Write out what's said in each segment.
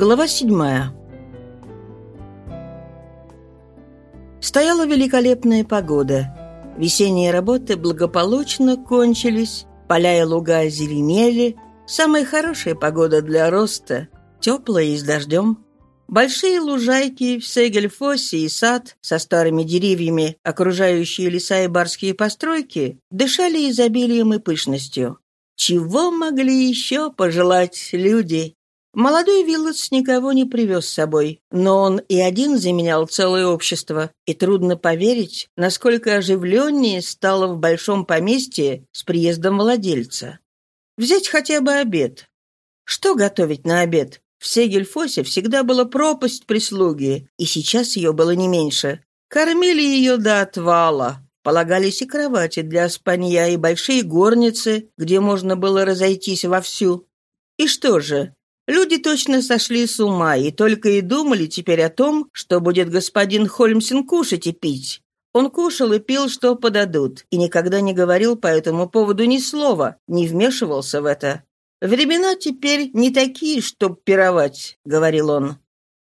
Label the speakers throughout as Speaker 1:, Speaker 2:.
Speaker 1: Глава седьмая. Стояла великолепная погода. Весенние работы благополучно кончились, поля и луга озеленели. Самая хорошая погода для роста, теплая и с дождем. Большие лужайки в Сегельфосе и сад со старыми деревьями, окружающие леса и барские постройки, дышали изобилием и пышностью. Чего могли еще пожелать люди? Молодой Виллотс никого не привез с собой, но он и один заменял целое общество, и трудно поверить, насколько оживленнее стало в большом поместье с приездом владельца. Взять хотя бы обед. Что готовить на обед? В Сегельфосе всегда была пропасть прислуги, и сейчас ее было не меньше. Кормили ее до отвала. Полагались и кровати для спанья, и большие горницы, где можно было разойтись вовсю. И что же, Люди точно сошли с ума и только и думали теперь о том, что будет господин Хольмсен кушать и пить. Он кушал и пил, что подадут, и никогда не говорил по этому поводу ни слова, не вмешивался в это. «Времена теперь не такие, чтоб пировать», — говорил он.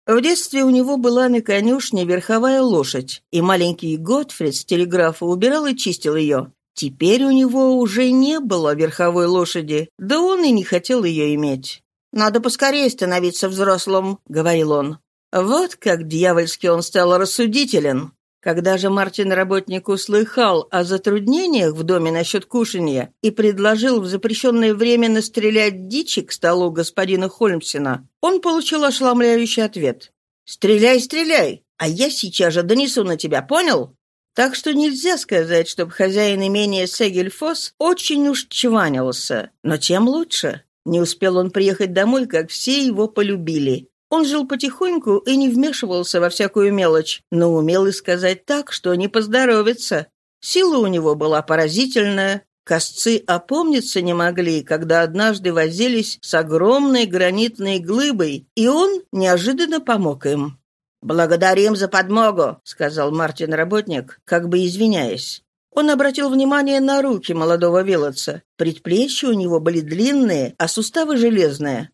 Speaker 1: В детстве у него была на конюшне верховая лошадь, и маленький Готфрид с телеграфа убирал и чистил ее. Теперь у него уже не было верховой лошади, да он и не хотел ее иметь. «Надо поскорее становиться взрослым», — говорил он. Вот как дьявольски он стал рассудителен. Когда же Мартин-работник услыхал о затруднениях в доме насчет кушанья и предложил в запрещенное время настрелять дичи к столу господина Хольмсена, он получил ошеломляющий ответ. «Стреляй, стреляй, а я сейчас же донесу на тебя, понял?» Так что нельзя сказать, чтобы хозяин имения Сегельфос очень уж чванился, но тем лучше. Не успел он приехать домой, как все его полюбили. Он жил потихоньку и не вмешивался во всякую мелочь, но умел и сказать так, что не поздоровится. Сила у него была поразительная. Косцы опомниться не могли, когда однажды возились с огромной гранитной глыбой, и он неожиданно помог им. «Благодарим за подмогу», — сказал Мартин-работник, как бы извиняясь. Он обратил внимание на руки молодого Вилотса. Предплечья у него были длинные, а суставы железные.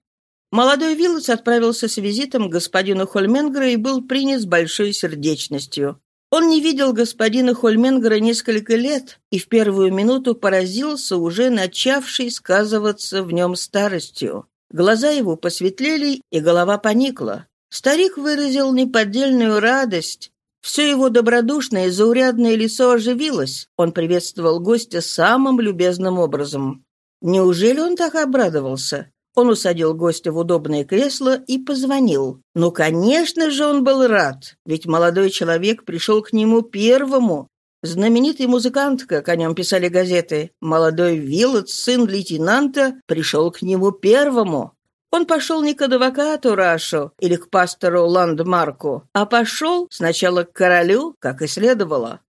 Speaker 1: Молодой Вилотс отправился с визитом к господину Хольменгера и был принят с большой сердечностью. Он не видел господина Хольменгера несколько лет и в первую минуту поразился уже начавшей сказываться в нем старостью. Глаза его посветлели, и голова поникла. Старик выразил неподдельную радость, все его добродушное и заурядное лицо оживилось. Он приветствовал гостя самым любезным образом. Неужели он так обрадовался? Он усадил гостя в удобное кресло и позвонил. Ну, конечно же, он был рад, ведь молодой человек пришел к нему первому. Знаменитый музыкант, как о нем писали газеты, молодой Виллот, сын лейтенанта, пришел к нему первому. Он пошел не к адвокату Рашу или к пастору Ландмарку, а пошел сначала к королю, как и следовало.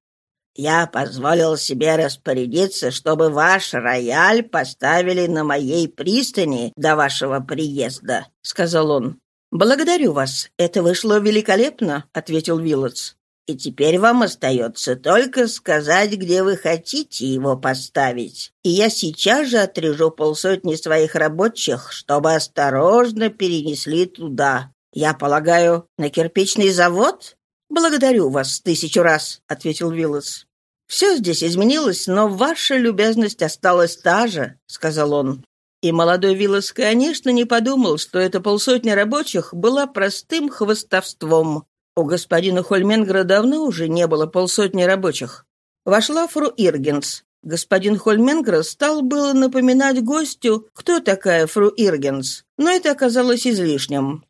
Speaker 1: «Я позволил себе распорядиться, чтобы ваш рояль поставили на моей пристани до вашего приезда», — сказал он. «Благодарю вас. Это вышло великолепно», — ответил Виллотс. И теперь вам остается только сказать, где вы хотите его поставить. И я сейчас же отрежу полсотни своих рабочих, чтобы осторожно перенесли туда. Я полагаю, на кирпичный завод? Благодарю вас тысячу раз, ответил Виллас. Все здесь изменилось, но ваша любезность осталась та же, сказал он. И молодой Виллас, конечно, не подумал, что эта полсотня рабочих была простым хвостовством. У господина Хольменгра давно уже не было полсотни рабочих. Вошла фру Иргенс. Господин Хольменгра стал было напоминать гостю, кто такая фру Иргенс, но это оказалось излишним.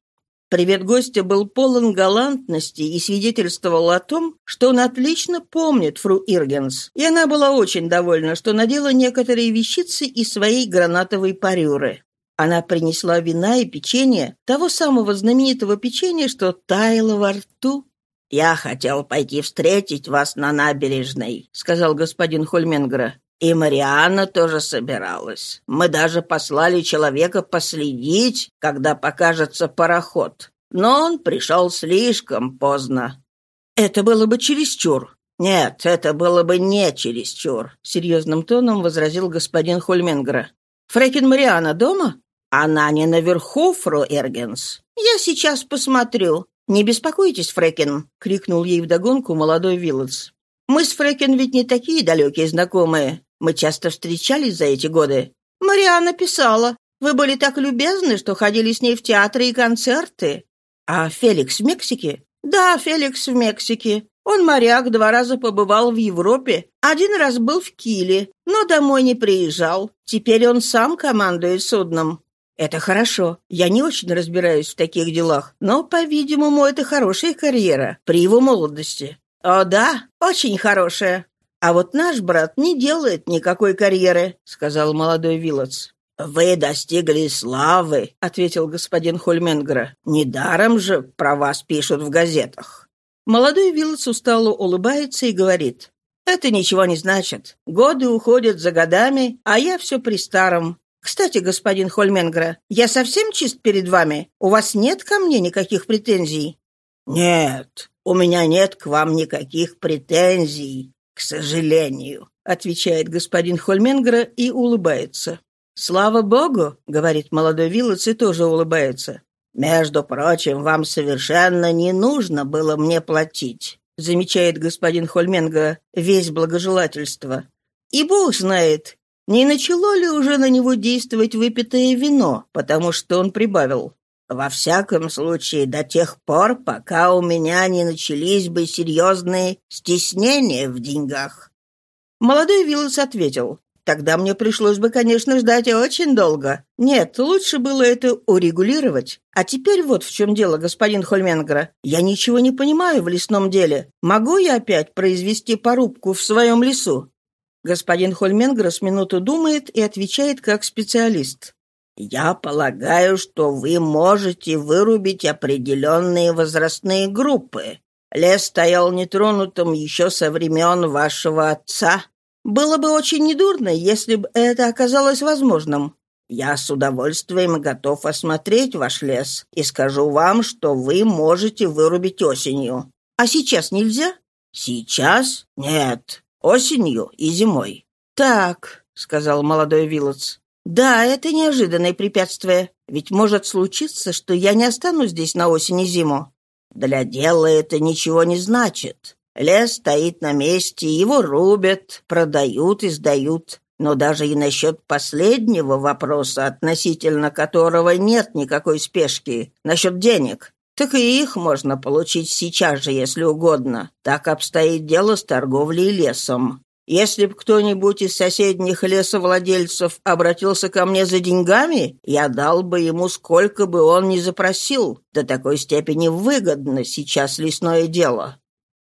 Speaker 1: Привет гостя был полон галантности и свидетельствовал о том, что он отлично помнит фру Иргенс, и она была очень довольна, что надела некоторые вещицы из своей гранатовой парюры. Она принесла вина и печенье, того самого знаменитого печенья, что таяло во рту. «Я хотел пойти встретить вас на набережной», — сказал господин Хольменгра. «И Марианна тоже собиралась. Мы даже послали человека последить, когда покажется пароход. Но он пришел слишком поздно». «Это было бы чересчур», «Нет, это было бы не чересчур», — серьезным тоном возразил господин Хольменгра. «Фрекин Мариана дома?» «Она не наверху, фру Эргенс». «Я сейчас посмотрю. Не беспокойтесь, Фрэкин!» — крикнул ей вдогонку молодой Виллотс. «Мы с Фрэкин ведь не такие далекие знакомые. Мы часто встречались за эти годы. Марианна писала. Вы были так любезны, что ходили с ней в театры и концерты. А Феликс в Мексике? Да, Феликс в Мексике. Он моряк, два раза побывал в Европе, один раз был в Киле, но домой не приезжал. Теперь он сам командует судном. Это хорошо. Я не очень разбираюсь в таких делах, но, по-видимому, это хорошая карьера при его молодости. О да, очень хорошая. А вот наш брат не делает никакой карьеры, сказал молодой Вилотс. «Вы достигли славы», — ответил господин Хольменгра. «Недаром же про вас пишут в газетах». Молодой Виллс устало улыбается и говорит. «Это ничего не значит. Годы уходят за годами, а я все при старом. Кстати, господин Хольменгра, я совсем чист перед вами? У вас нет ко мне никаких претензий?» «Нет, у меня нет к вам никаких претензий, к сожалению», отвечает господин Хольменгра и улыбается. «Слава богу!» — говорит молодой Виллоц и тоже улыбается. «Между прочим, вам совершенно не нужно было мне платить», замечает господин Хольменга весь благожелательство. «И бог знает, не начало ли уже на него действовать выпитое вино, потому что он прибавил. Во всяком случае, до тех пор, пока у меня не начались бы серьезные стеснения в деньгах». Молодой Виллос ответил, Тогда мне пришлось бы, конечно, ждать очень долго. Нет, лучше было это урегулировать. А теперь вот в чем дело, господин Хольменгра. Я ничего не понимаю в лесном деле. Могу я опять произвести порубку в своем лесу?» Господин Хольменгра с минуту думает и отвечает как специалист. «Я полагаю, что вы можете вырубить определенные возрастные группы. Лес стоял нетронутым еще со времен вашего отца. Было бы очень недурно, если бы это оказалось возможным. Я с удовольствием готов осмотреть ваш лес и скажу вам, что вы можете вырубить осенью. А сейчас нельзя? Сейчас? Нет. Осенью и зимой. Так, сказал молодой Вилотс. Да, это неожиданное препятствие. Ведь может случиться, что я не останусь здесь на осень и зиму. Для дела это ничего не значит. Лес стоит на месте, его рубят, продают и сдают. Но даже и насчет последнего вопроса, относительно которого нет никакой спешки, насчет денег, так и их можно получить сейчас же, если угодно. Так обстоит дело с торговлей лесом. Если б кто-нибудь из соседних лесовладельцев обратился ко мне за деньгами, я дал бы ему сколько бы он ни запросил. До такой степени выгодно сейчас лесное дело.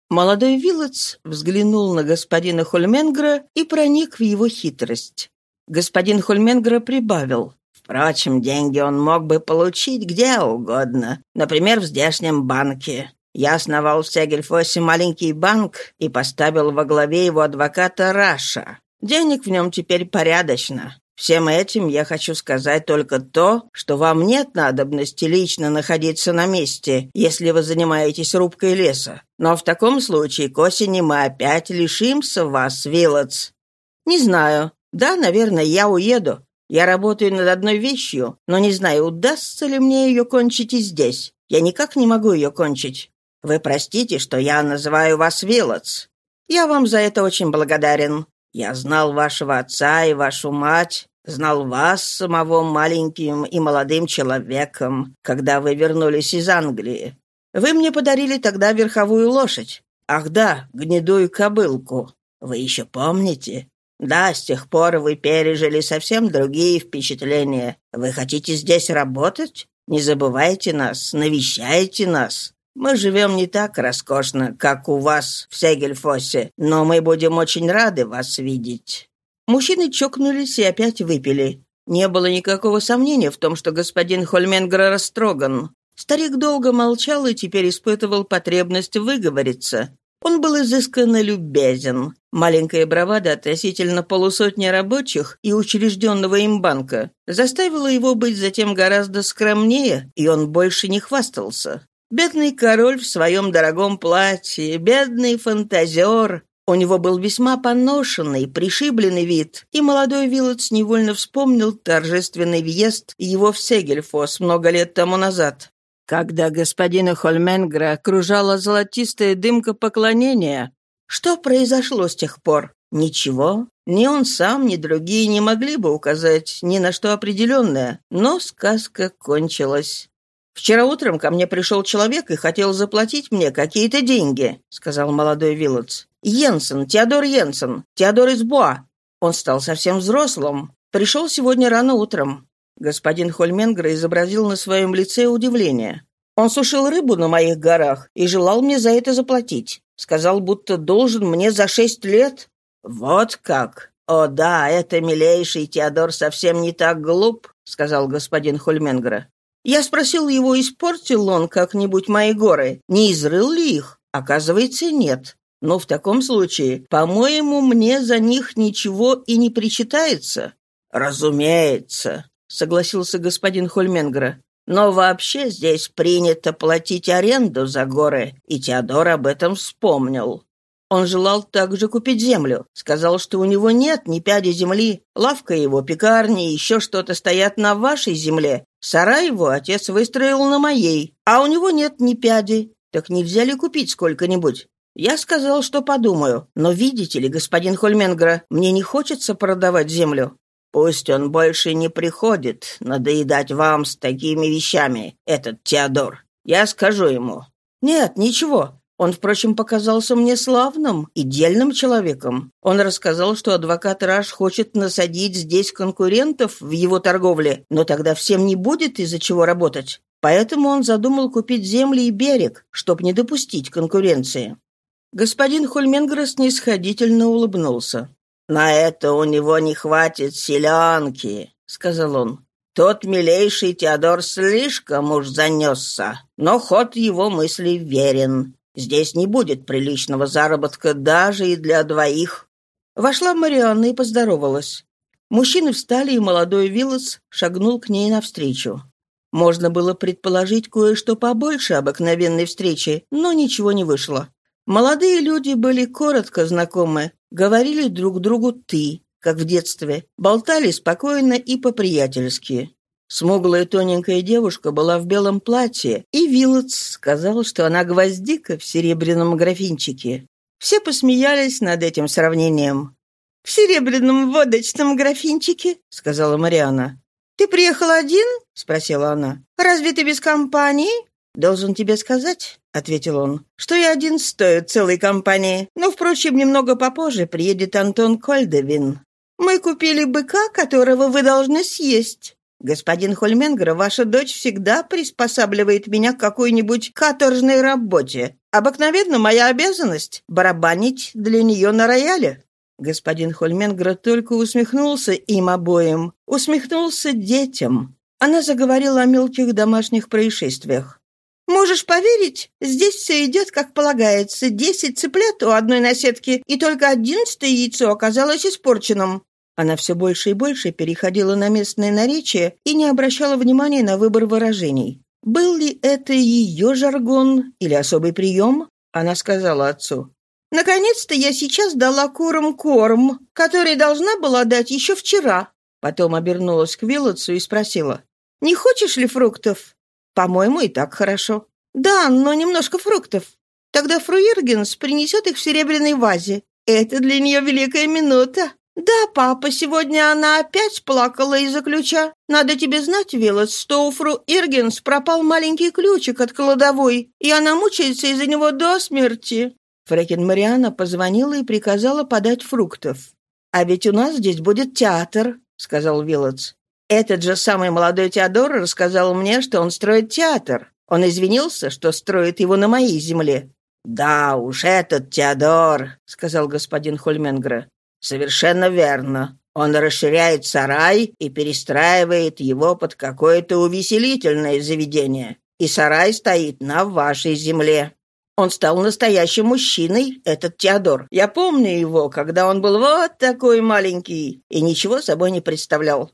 Speaker 1: Молодой Вилотс взглянул на господина Хольменгра и проник в его хитрость. Господин Хольменгра прибавил. Впрочем, деньги он мог бы получить где угодно, например, в здешнем банке. Я основал в Сегельфосе маленький банк и поставил во главе его адвоката Раша. Денег в нем теперь порядочно. Всем этим я хочу сказать только то, что вам нет надобности лично находиться на месте, если вы занимаетесь рубкой леса. Но в таком случае к осени мы опять лишимся вас, Вилотс. Не знаю. Да, наверное, я уеду. Я работаю над одной вещью, но не знаю, удастся ли мне ее кончить и здесь. Я никак не могу ее кончить. Вы простите, что я называю вас Вилотс. Я вам за это очень благодарен. Я знал вашего отца и вашу мать, Знал вас самого маленьким и молодым человеком, когда вы вернулись из Англии. Вы мне подарили тогда верховую лошадь. Ах да, гнедую кобылку. Вы еще помните? Да, с тех пор вы пережили совсем другие впечатления. Вы хотите здесь работать? Не забывайте нас, навещайте нас. Мы живем не так роскошно, как у вас в Сегельфосе, но мы будем очень рады вас видеть. Мужчины чокнулись и опять выпили. Не было никакого сомнения в том, что господин Хольменгра растроган. Старик долго молчал и теперь испытывал потребность выговориться. Он был изысканно любезен. Маленькая бравада относительно полусотни рабочих и учрежденного им банка заставила его быть затем гораздо скромнее, и он больше не хвастался. Бедный король в своем дорогом платье, бедный фантазер, у него был весьма поношенный, пришибленный вид, и молодой Виллотс невольно вспомнил торжественный въезд его в Сегельфос много лет тому назад. Когда господина Хольменгра окружала золотистая дымка поклонения. Что произошло с тех пор? Ничего. Ни он сам, ни другие не могли бы указать ни на что определенное, но сказка кончилась. «Вчера утром ко мне пришел человек и хотел заплатить мне какие-то деньги», — сказал молодой Виллотс. «Йенсен, Теодор Йенсен, Теодор из Буа. Он стал совсем взрослым. Пришел сегодня рано утром». Господин Хольменгра изобразил на своем лице удивление. «Он сушил рыбу на моих горах и желал мне за это заплатить. Сказал, будто должен мне за шесть лет». «Вот как! О да, это милейший Теодор совсем не так глуп», — сказал господин Хольменгра. Я спросил его, испортил он как-нибудь мои горы, не изрыл ли их. Оказывается, нет. Но в таком случае, по-моему, мне за них ничего и не причитается. Разумеется, согласился господин Хольменгра. Но вообще здесь принято платить аренду за горы, и Теодор об этом вспомнил. Он желал также купить землю. Сказал, что у него нет ни пяди земли. Лавка его, пекарни и еще что-то стоят на вашей земле. Сарай его отец выстроил на моей, а у него нет ни пяди. Так нельзя ли купить сколько-нибудь? Я сказал, что подумаю. Но видите ли, господин Хольменгра, мне не хочется продавать землю. Пусть он больше не приходит надоедать вам с такими вещами, этот Теодор. Я скажу ему. Нет, ничего. Он, впрочем, показался мне славным и дельным человеком. Он рассказал, что адвокат Раш хочет насадить здесь конкурентов в его торговле, но тогда всем не будет из-за чего работать. Поэтому он задумал купить земли и берег, чтобы не допустить конкуренции. Господин Хольменгра снисходительно улыбнулся. «На это у него не хватит селянки», — сказал он. «Тот милейший Теодор слишком уж занесся, но ход его мыслей верен. Здесь не будет приличного заработка даже и для двоих». Вошла Марианна и поздоровалась. Мужчины встали, и молодой Виллас шагнул к ней навстречу. Можно было предположить кое-что побольше обыкновенной встречи, но ничего не вышло. Молодые люди были коротко знакомы, говорили друг другу «ты», как в детстве, болтали спокойно и по-приятельски. Смуглая тоненькая девушка была в белом платье, и Вилотс сказал, что она гвоздика в серебряном графинчике. Все посмеялись над этим сравнением. «В серебряном водочном графинчике», — сказала Мариана. «Ты приехал один?» — спросила она. «Разве ты без компании?» «Должен тебе сказать», — ответил он, — «что я один стою целой компании. Но, впрочем, немного попозже приедет Антон Кольдевин. Мы купили быка, которого вы должны съесть. «Господин Хольменгер, ваша дочь всегда приспосабливает меня к какой-нибудь каторжной работе. Обыкновенно моя обязанность — барабанить для нее на рояле». Господин Хольменгер только усмехнулся им обоим, усмехнулся детям. Она заговорила о мелких домашних происшествиях. «Можешь поверить, здесь все идет, как полагается. Десять цыплят у одной наседки, и только одиннадцатое яйцо оказалось испорченным. Она все больше и больше переходила на местное наречие и не обращала внимания на выбор выражений. Был ли это ее жаргон или особый прием? Она сказала отцу. «Наконец-то я сейчас дала курам корм, который должна была дать еще вчера». Потом обернулась к Виллотсу и спросила. «Не хочешь ли фруктов?» «По-моему, и так хорошо». «Да, но немножко фруктов. Тогда Фруиргенс принесет их в серебряной вазе. Это для нее великая минута». «Да, папа, сегодня она опять плакала из-за ключа. Надо тебе знать, Виллас, что у фру Иргенс пропал маленький ключик от кладовой, и она мучается из-за него до смерти». Фрэкин Мариана позвонила и приказала подать фруктов. «А ведь у нас здесь будет театр», — сказал Виллотс. «Этот же самый молодой Теодор рассказал мне, что он строит театр. Он извинился, что строит его на моей земле». «Да уж, этот Теодор», — сказал господин Хольменгра. «Совершенно верно. Он расширяет сарай и перестраивает его под какое-то увеселительное заведение. И сарай стоит на вашей земле. Он стал настоящим мужчиной, этот Теодор. Я помню его, когда он был вот такой маленький и ничего собой не представлял.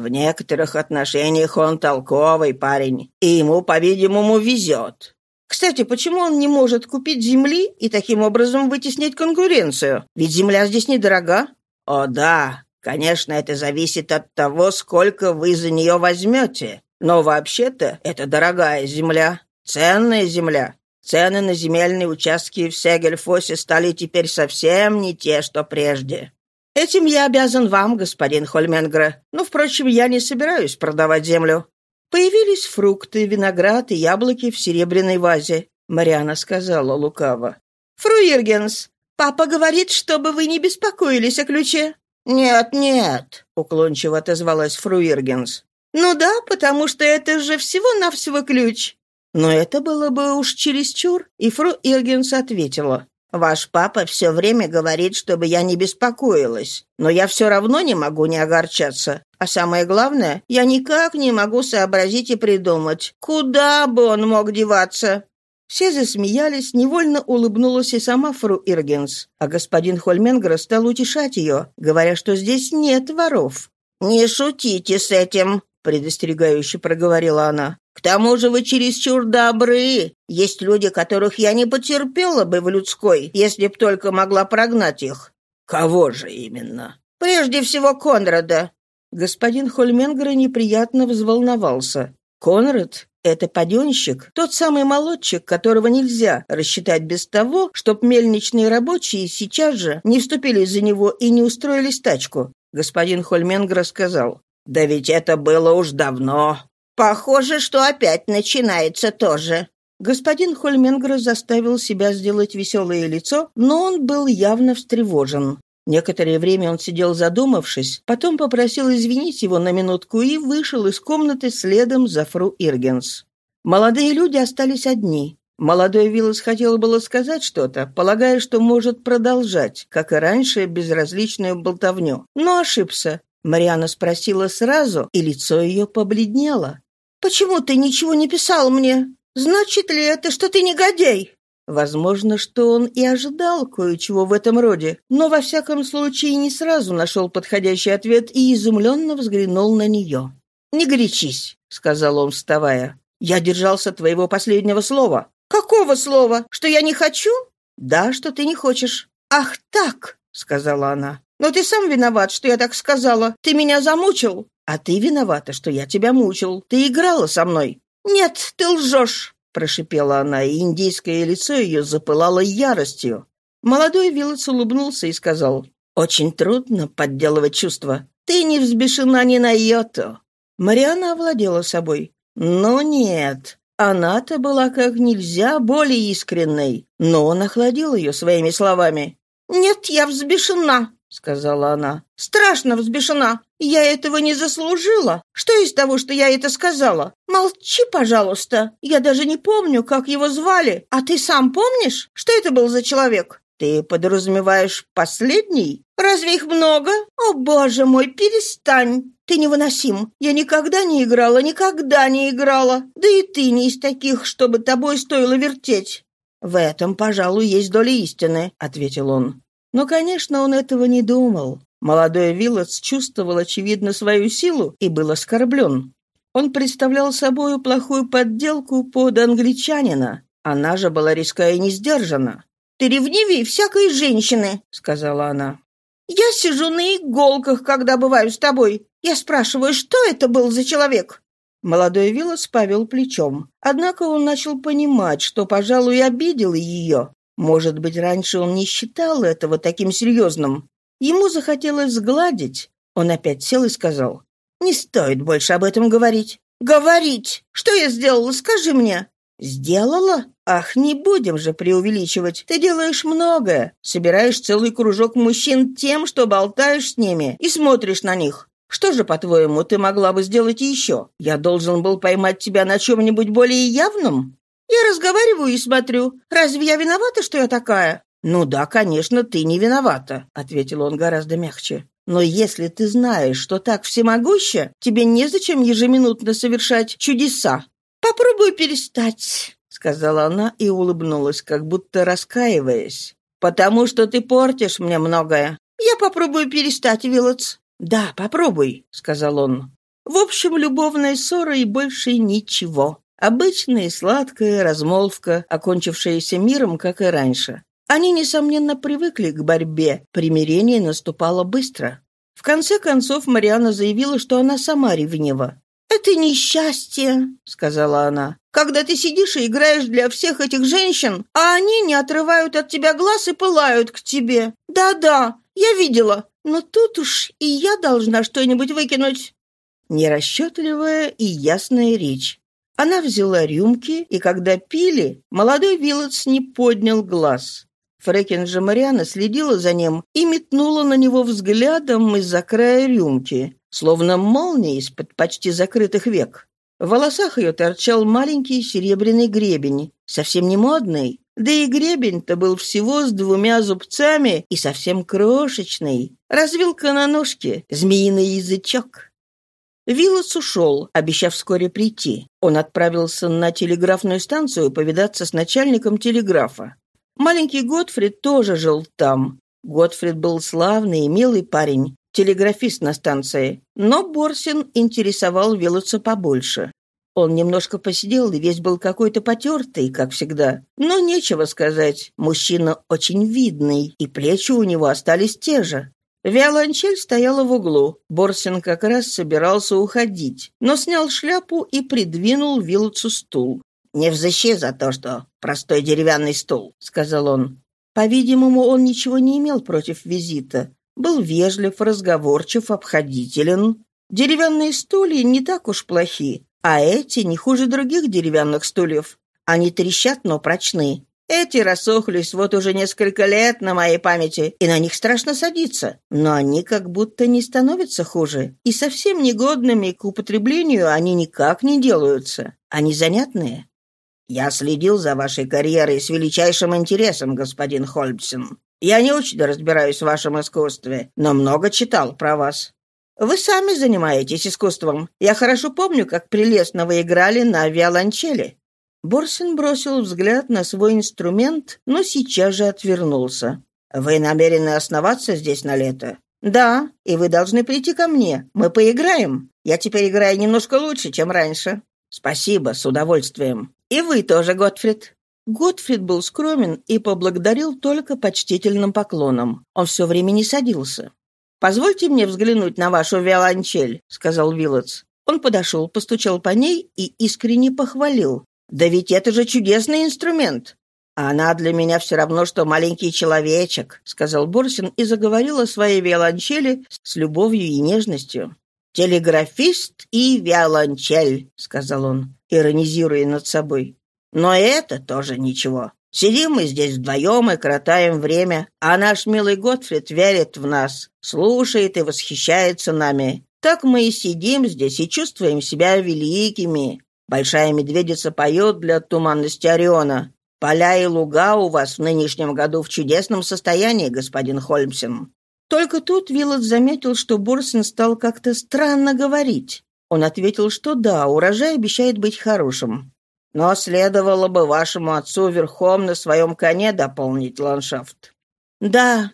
Speaker 1: В некоторых отношениях он толковый парень, и ему, по-видимому, везет. Кстати, почему он не может купить земли и таким образом вытеснить конкуренцию? Ведь земля здесь недорога. О, да, конечно, это зависит от того, сколько вы за нее возьмете. Но вообще-то это дорогая земля, ценная земля. Цены на земельные участки в Сегельфосе стали теперь совсем не те, что прежде. Этим я обязан вам, господин Хольменгре. Но, впрочем, я не собираюсь продавать землю. Появились фрукты, виноград и яблоки в серебряной вазе. Мариана сказала лукаво. «Фру Иргенс, папа говорит, чтобы вы не беспокоились о ключе». «Нет, нет», — уклончиво отозвалась Фру Иргенс. «Ну да, потому что это же всего-навсего ключ». Но это было бы уж чересчур, и Фру Иргенс ответила. «Ваш папа все время говорит, чтобы я не беспокоилась, но я все равно не могу не огорчаться. А самое главное, я никак не могу сообразить и придумать, куда бы он мог деваться». Все засмеялись, невольно улыбнулась и сама фру Иргенс, а господин Хольменгер стал утешать ее, говоря, что здесь нет воров. «Не шутите с этим», — предостерегающе проговорила она. «К тому же вы чересчур добры. Есть люди, которых я не потерпела бы в людской, если б только могла прогнать их». «Кого же именно?» «Прежде всего Конрада». Господин Хольменгер неприятно взволновался. Конрад — это паденщик, тот самый молодчик, которого нельзя рассчитать без того, чтоб мельничные рабочие сейчас же не вступили за него и не устроили стачку. Господин Хольменгер сказал, «Да ведь это было уж давно». «Похоже, что опять начинается тоже». Господин Хольменгер заставил себя сделать веселое лицо, но он был явно встревожен. Некоторое время он сидел задумавшись, потом попросил извинить его на минутку и вышел из комнаты следом за фру Иргенс. Молодые люди остались одни. Молодой Виллас хотел было сказать что-то, полагая, что может продолжать, как и раньше, безразличную болтовню, но ошибся. Мариана спросила сразу, и лицо ее побледнело. «Почему ты ничего не писал мне? Значит ли это, что ты негодяй?» Возможно, что он и ожидал кое-чего в этом роде, но во всяком случае не сразу нашел подходящий ответ и изумленно взглянул на нее. «Не горячись», — сказал он, вставая. «Я держался твоего последнего слова». «Какого слова? Что я не хочу?» «Да, что ты не хочешь». «Ах так!» — сказала она. «Но ты сам виноват, что я так сказала. Ты меня замучил». «А ты виновата, что я тебя мучил. Ты играла со мной». «Нет, ты лжешь». — прошипела она, и индийское лицо ее запылало яростью. Молодой Виллотс улыбнулся и сказал, «Очень трудно подделывать чувства. Ты не взбешена ни на йоту». Мариана овладела собой. Но нет, она-то была как нельзя более искренней, но он охладил ее своими словами. «Нет, я взбешена», — сказала она. «Страшно взбешена. Я этого не заслужила. Что из того, что я это сказала? Молчи, пожалуйста. Я даже не помню, как его звали. А ты сам помнишь, что это был за человек?» «Ты подразумеваешь последний? Разве их много? О, боже мой, перестань! Ты невыносим. Я никогда не играла, никогда не играла. Да и ты не из таких, чтобы тобой стоило вертеть». «В этом, пожалуй, есть доля истины», — ответил он. Но, конечно, он этого не думал. Молодой Виллотс чувствовал, очевидно, свою силу и был оскорблен. Он представлял собою плохую подделку под англичанина. Она же была резка и не сдержана. «Ты ревнивее всякой женщины», — сказала она. «Я сижу на иголках, когда бываю с тобой. Я спрашиваю, что это был за человек?» Молодой Виллос повел плечом. Однако он начал понимать, что, пожалуй, обидел ее. Может быть, раньше он не считал этого таким серьезным. Ему захотелось сгладить. Он опять сел и сказал, «Не стоит больше об этом говорить». «Говорить! Что я сделала, скажи мне!» «Сделала? Ах, не будем же преувеличивать. Ты делаешь многое. Собираешь целый кружок мужчин тем, что болтаешь с ними и смотришь на них. Что же, по-твоему, ты могла бы сделать еще? Я должен был поймать тебя на чем-нибудь более явном?» Я разговариваю и смотрю. Разве я виновата, что я такая?» «Ну да, конечно, ты не виновата», — ответил он гораздо мягче. «Но если ты знаешь, что так всемогуща, тебе незачем ежеминутно совершать чудеса». «Попробую перестать», — сказала она и улыбнулась, как будто раскаиваясь. «Потому что ты портишь мне многое». «Я попробую перестать, Вилотс». «Да, попробуй», — сказал он. В общем, любовная ссора и больше ничего. Обычная сладкая размолвка, окончившаяся миром, как и раньше. Они, несомненно, привыкли к борьбе, примирение наступало быстро. В конце концов, Мариана заявила, что она сама ревнива. «Это несчастье», — сказала она, «когда ты сидишь и играешь для всех этих женщин, а они не отрывают от тебя глаз и пылают к тебе. Да-да, я видела, но тут уж и я должна что-нибудь выкинуть». Нерасчетливая и ясная речь. Она взяла рюмки, и когда пили, молодой Виллотс не поднял глаз. Фрекин же Мариана следила за ним и метнула на него взглядом из-за края рюмки, словно молния из-под почти закрытых век. В волосах ее торчал маленький серебряный гребень, совсем не модный, да и гребень-то был всего с двумя зубцами и совсем крошечный. Развилка на ножке, змеиный язычок. Виллас ушел, обещав вскоре прийти. Он отправился на телеграфную станцию повидаться с начальником телеграфа. Маленький Готфрид тоже жил там. Готфрид был славный и милый парень, телеграфист на станции, но Борсин интересовал Вилотса побольше. Он немножко посидел и весь был какой-то потертый, как всегда. Но нечего сказать, мужчина очень видный, и плечи у него остались те же. Виолончель стояла в углу. Борсин как раз собирался уходить, но снял шляпу и придвинул Вилотсу стул. «Не взыщи за то, что простой деревянный стул», — сказал он. По-видимому, он ничего не имел против визита. Был вежлив, разговорчив, обходителен. Деревянные стулья не так уж плохи, а эти не хуже других деревянных стульев. Они трещат, но прочны. Эти рассохлись вот уже несколько лет на моей памяти, и на них страшно садиться. Но они как будто не становятся хуже. И совсем негодными к употреблению они никак не делаются. Они занятные. «Я следил за вашей карьерой с величайшим интересом, господин Хольбсен. Я не очень разбираюсь в вашем искусстве, но много читал про вас. Вы сами занимаетесь искусством. Я хорошо помню, как прелестно вы играли на виолончели». Борсин бросил взгляд на свой инструмент, но сейчас же отвернулся. «Вы намерены основаться здесь на лето?» «Да, и вы должны прийти ко мне. Мы поиграем. Я теперь играю немножко лучше, чем раньше». «Спасибо, с удовольствием. И вы тоже, Готфрид». Готфрид был скромен и поблагодарил только почтительным поклоном. Он все время не садился. «Позвольте мне взглянуть на вашу виолончель», — сказал Виллотс. Он подошел, постучал по ней и искренне похвалил. «Да ведь это же чудесный инструмент!» «Она для меня все равно, что маленький человечек», — сказал Борсин и заговорил о своей виолончели с любовью и нежностью. «Телеграфист и виолончель», — сказал он, иронизируя над собой. «Но это тоже ничего. Сидим мы здесь вдвоем и кротаем время, а наш милый Готфрид верит в нас, слушает и восхищается нами. Так мы и сидим здесь и чувствуем себя великими. Большая медведица поет для туманности Ориона. Поля и луга у вас в нынешнем году в чудесном состоянии, господин Хольмсен. Только тут Виллот заметил, что Борсен стал как-то странно говорить. Он ответил, что да, урожай обещает быть хорошим. Но следовало бы вашему отцу верхом на своем коне дополнить ландшафт. Да.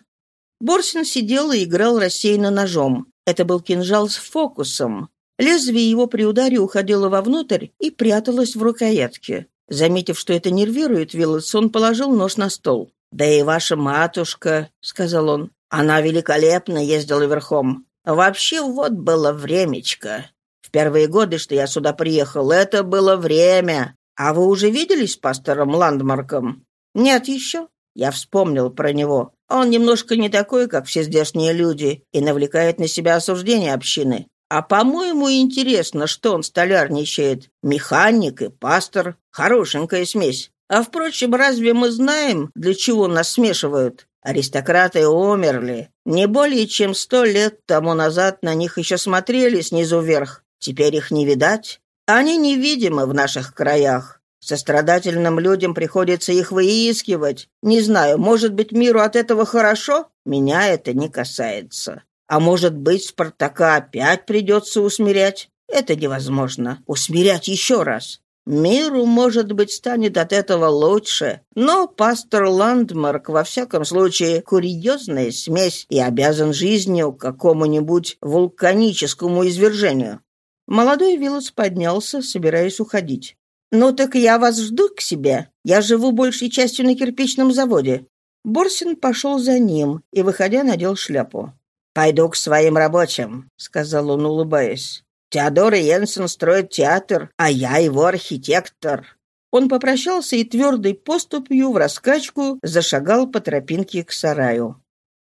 Speaker 1: Борсин сидел и играл рассеянно ножом. Это был кинжал с фокусом. Лезвие его при ударе уходило вовнутрь и пряталось в рукоятке. Заметив, что это нервирует Виллотс, он положил нож на стол. «Да и ваша матушка», — сказал он, она великолепно ездила верхом. Вообще, вот было времечко. В первые годы, что я сюда приехал, это было время. А вы уже виделись с пастором Ландмарком? Нет еще. Я вспомнил про него. Он немножко не такой, как все здешние люди, и навлекает на себя осуждение общины. А, по-моему, интересно, что он столярничает. Механик и пастор. Хорошенькая смесь. А, впрочем, разве мы знаем, для чего нас смешивают? Аристократы умерли. Не более чем сто лет тому назад на них еще смотрели снизу вверх. Теперь их не видать. Они невидимы в наших краях. Сострадательным людям приходится их выискивать. Не знаю, может быть, миру от этого хорошо? Меня это не касается. А может быть, Спартака опять придется усмирять? Это невозможно. Усмирять еще раз. Миру, может быть, станет от этого лучше, но пастор Ландмарк, во всяком случае, курьезная смесь и обязан жизнью какому-нибудь вулканическому извержению. Молодой Виллус поднялся, собираясь уходить. «Ну так я вас жду к себе. Я живу большей частью на кирпичном заводе». Борсин пошел за ним и, выходя, надел шляпу. «Пойду к своим рабочим», — сказал он, улыбаясь. Теодор Йенсен строит театр, а я его архитектор». Он попрощался и твердой поступью в раскачку зашагал по тропинке к сараю.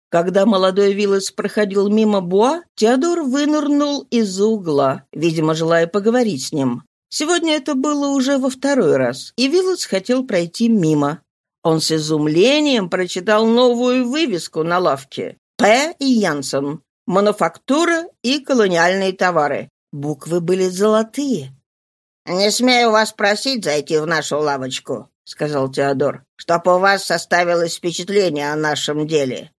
Speaker 1: Когда молодой Виллес проходил мимо Буа, Теодор вынырнул из-за угла, видимо, желая поговорить с ним. Сегодня это было уже во второй раз, и Виллес хотел пройти мимо. Он с изумлением прочитал новую вывеску на лавке. «П. и Янсен. Мануфактура и колониальные товары». Буквы были золотые. «Не смею вас просить зайти в нашу лавочку», — сказал Теодор, «чтоб у вас составилось впечатление о нашем деле».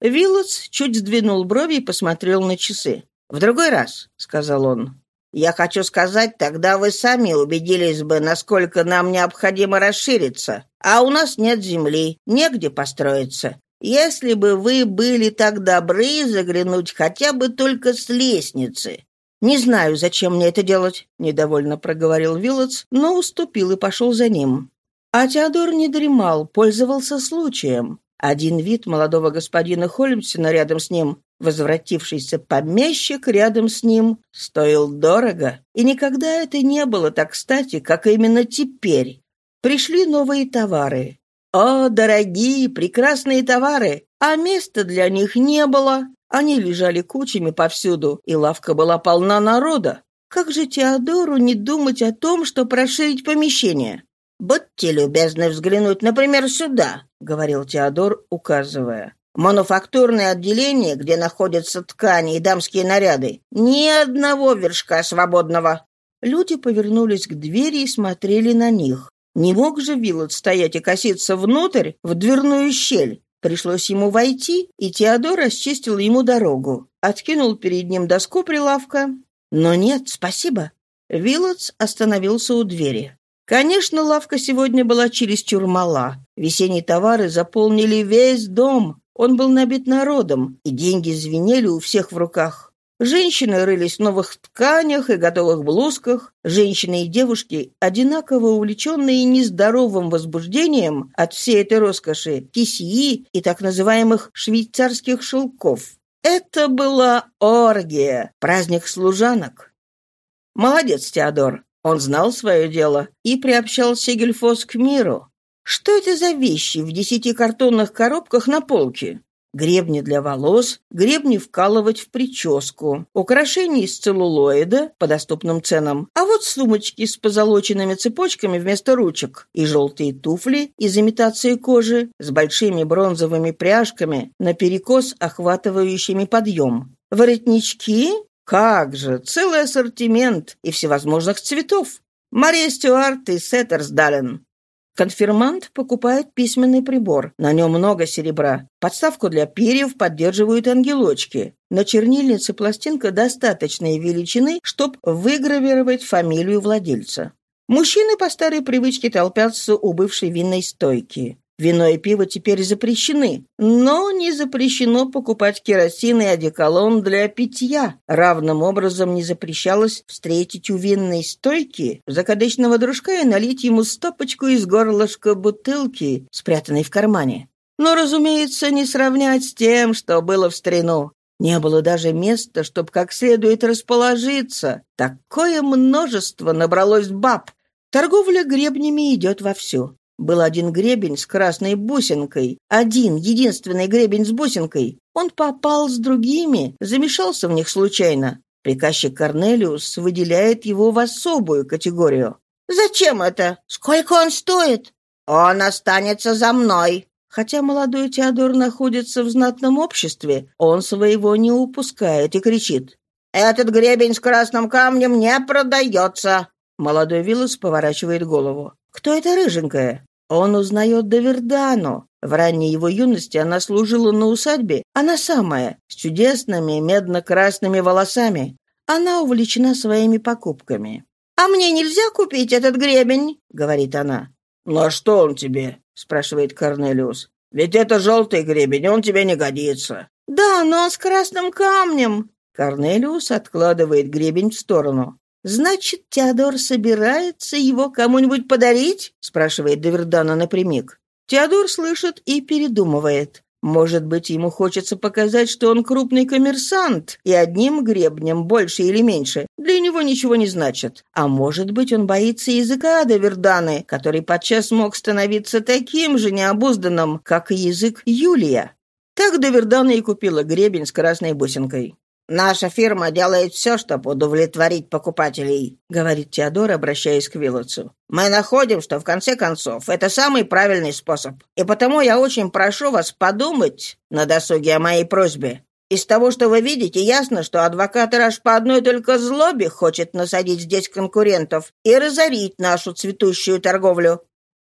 Speaker 1: Виллотс чуть сдвинул брови и посмотрел на часы. «В другой раз», — сказал он. «Я хочу сказать, тогда вы сами убедились бы, насколько нам необходимо расшириться. А у нас нет земли, негде построиться. Если бы вы были так добры заглянуть хотя бы только с лестницы». «Не знаю, зачем мне это делать», — недовольно проговорил Виллотс, но уступил и пошел за ним. А Теодор не дремал, пользовался случаем. Один вид молодого господина Хольмсена рядом с ним, возвратившийся помещик рядом с ним, стоил дорого, и никогда это не было так кстати, как именно теперь. Пришли новые товары. О, дорогие, прекрасные товары! А места для них не было. Они лежали кучами повсюду, и лавка была полна народа. Как же Теодору не думать о том, что расширить помещение? «Будьте любезны взглянуть, например, сюда», — говорил Теодор, указывая. «Мануфактурное отделение, где находятся ткани и дамские наряды. Ни одного вершка свободного». Люди повернулись к двери и смотрели на них. Не мог же Виллот стоять и коситься внутрь, в дверную щель. Пришлось ему войти, и Теодор расчистил ему дорогу. Откинул перед ним доску прилавка. Но нет, спасибо. Виллотс остановился у двери. Конечно, лавка сегодня была чересчур мала. Весенние товары заполнили весь дом. Он был набит народом, и деньги звенели у всех в руках. Женщины рылись в новых тканях и готовых блузках. Женщины и девушки, одинаково увлеченные нездоровым возбуждением от всей этой роскоши, кисьи и так называемых швейцарских шелков. Это была оргия, праздник служанок. Молодец, Теодор. Он знал свое дело и приобщал Сегельфос к миру. Что это за вещи в десяти картонных коробках на полке? Гребни для волос, гребни вкалывать в прическу, украшения из целлулоида по доступным ценам, а вот сумочки с позолоченными цепочками вместо ручек и желтые туфли из имитации кожи с большими бронзовыми пряжками, наперекос охватывающими подъем. Воротнички как же, целый ассортимент и всевозможных цветов. Мария Стюарт и Сеттерсдален. Конфирмант покупает письменный прибор. На нем много серебра. Подставку для перьев поддерживают ангелочки. На чернильнице пластинка достаточной величины, чтобы выгравировать фамилию владельца. Мужчины по старой привычке толпятся у бывшей винной стойки. Вино и пиво теперь запрещены, но не запрещено покупать керосин и одеколон для питья. Равным образом не запрещалось встретить у винной стойки закадычного дружка и налить ему стопочку из горлышка бутылки, спрятанной в кармане. Но, разумеется, не сравнять с тем, что было в старину. Не было даже места, чтобы как следует расположиться. Такое множество набралось баб. Торговля гребнями идет вовсю. Был один гребень с красной бусинкой. Один, единственный гребень с бусинкой. Он попал с другими, замешался в них случайно. Приказчик Корнелиус выделяет его в особую категорию. «Зачем это? Сколько он стоит?» «Он останется за мной». Хотя молодой Теодор находится в знатном обществе, он своего не упускает и кричит. «Этот гребень с красным камнем не продается!» Молодой Виллус поворачивает голову. Кто эта рыженькая? Он узнает Довердану. В ранней его юности она служила на усадьбе, она самая, с чудесными медно-красными волосами. Она увлечена своими покупками. «А мне нельзя купить этот гребень?» — говорит она. «Ну а что он тебе?» — спрашивает Корнелиус. «Ведь это желтый гребень, он тебе не годится». «Да, но он с красным камнем». Корнелиус откладывает гребень в сторону. «Значит, Теодор собирается его кому-нибудь подарить?» — спрашивает Довердана напрямик. Теодор слышит и передумывает. Может быть, ему хочется показать, что он крупный коммерсант, и одним гребнем, больше или меньше, для него ничего не значит. А может быть, он боится языка Адаверданы, который подчас мог становиться таким же необузданным, как и язык Юлия. Так Давердана и купила гребень с красной бусинкой. «Наша фирма делает все, чтобы удовлетворить покупателей», — говорит Теодор, обращаясь к Виллотсу. «Мы находим, что в конце концов это самый правильный способ. И потому я очень прошу вас подумать на досуге о моей просьбе. Из того, что вы видите, ясно, что адвокат Раш по одной только злобе хочет насадить здесь конкурентов и разорить нашу цветущую торговлю».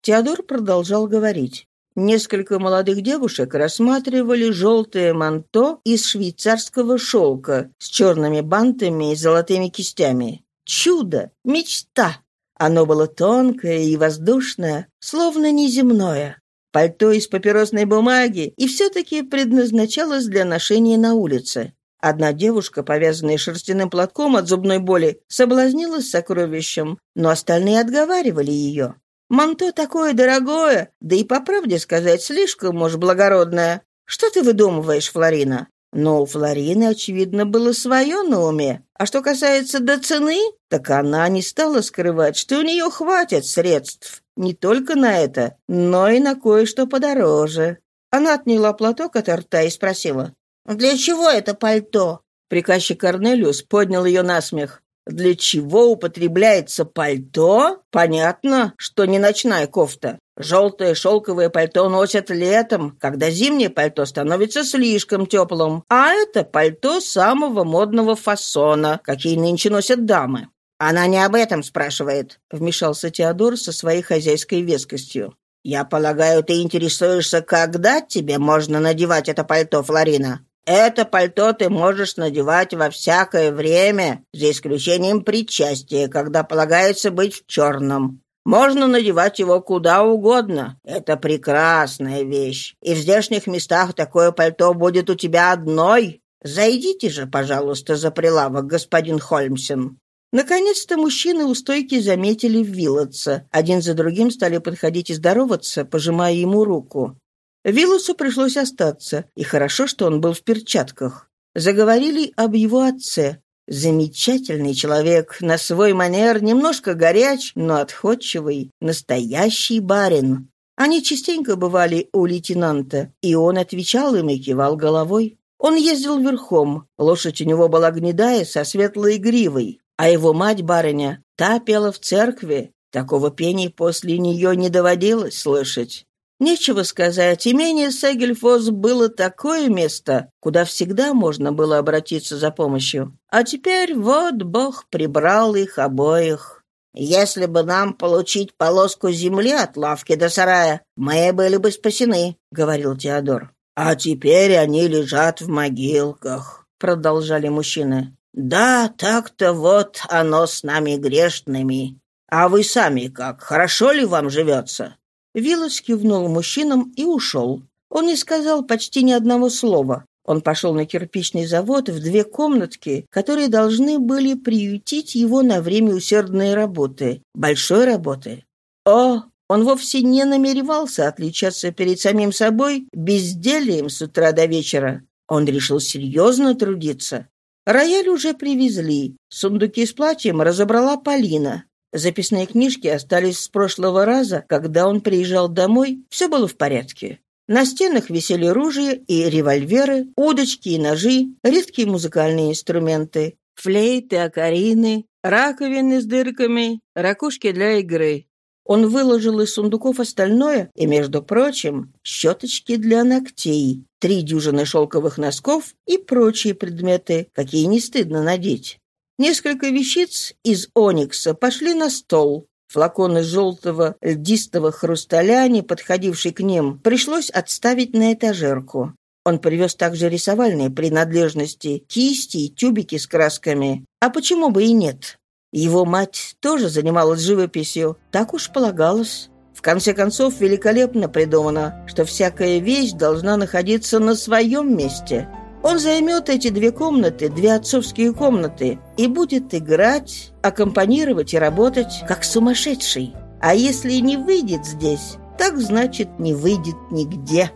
Speaker 1: Теодор продолжал говорить. Несколько молодых девушек рассматривали желтое манто из швейцарского шелка с черными бантами и золотыми кистями. Чудо! Мечта! Оно было тонкое и воздушное, словно неземное. Пальто из папиросной бумаги и все-таки предназначалось для ношения на улице. Одна девушка, повязанная шерстяным платком от зубной боли, соблазнилась сокровищем, но остальные отговаривали ее. Манто такое дорогое, да и, по правде сказать, слишком уж благородное. Что ты выдумываешь, Флорина?» Но у Флорины, очевидно, было свое на уме. А что касается до цены, так она не стала скрывать, что у нее хватит средств не только на это, но и на кое-что подороже. Она отняла платок от рта и спросила, «Для чего это пальто?» Приказчик Корнелиус поднял ее на смех. Для чего употребляется пальто? Понятно, что не ночная кофта. Желтое шелковое пальто носят летом, когда зимнее пальто становится слишком теплым. А это пальто самого модного фасона, какие нынче носят дамы. «Она не об этом спрашивает», — вмешался Теодор со своей хозяйской вескостью. «Я полагаю, ты интересуешься, когда тебе можно надевать это пальто, Флорина?» Это пальто ты можешь надевать во всякое время, за исключением причастия, когда полагается быть в черном. Можно надевать его куда угодно. Это прекрасная вещь. И в здешних местах такое пальто будет у тебя одной. Зайдите же, пожалуйста, за прилавок, господин Хольмсен». Наконец-то мужчины у стойки заметили Виллотса. Один за другим стали подходить и здороваться, пожимая ему руку. Вилусу пришлось остаться, и хорошо, что он был в перчатках. Заговорили об его отце. Замечательный человек, на свой манер, немножко горяч, но отходчивый, настоящий барин. Они частенько бывали у лейтенанта, и он отвечал им и кивал головой. Он ездил верхом, лошадь у него была гнедая, со светлой гривой, а его мать-барыня, та пела в церкви. Такого пения после нее не доводилось слышать. Нечего сказать, имение Сегельфос было такое место, куда всегда можно было обратиться за помощью. А теперь вот Бог прибрал их обоих. «Если бы нам получить полоску земли от лавки до сарая, мы были бы спасены», — говорил Теодор. «А теперь они лежат в могилках», — продолжали мужчины. «Да, так-то вот оно с нами грешными. А вы сами как, хорошо ли вам живется?» Виллос кивнул мужчинам и ушел. Он не сказал почти ни одного слова. Он пошел на кирпичный завод в две комнатки, которые должны были приютить его на время усердной работы, большой работы. О, он вовсе не намеревался отличаться перед самим собой бездельем с утра до вечера. Он решил серьезно трудиться. Рояль уже привезли. Сундуки с платьем разобрала Полина. Записные книжки остались с прошлого раза, когда он приезжал домой, все было в порядке. На стенах висели ружья и револьверы, удочки и ножи, редкие музыкальные инструменты, флейты, акарины, раковины с дырками, ракушки для игры. Он выложил из сундуков остальное и, между прочим, щеточки для ногтей, три дюжины шелковых носков и прочие предметы, какие не стыдно надеть. Несколько вещиц из оникса пошли на стол. Флаконы желтого льдистого хрусталя, не подходивший к ним, пришлось отставить на этажерку. Он привез также рисовальные принадлежности, кисти и тюбики с красками. А почему бы и нет? Его мать тоже занималась живописью, так уж полагалось. В конце концов, великолепно придумано, что всякая вещь должна находиться на своем месте – он займет эти две комнаты, две отцовские комнаты, и будет играть, аккомпанировать и работать, как сумасшедший. А если не выйдет здесь, так значит не выйдет нигде.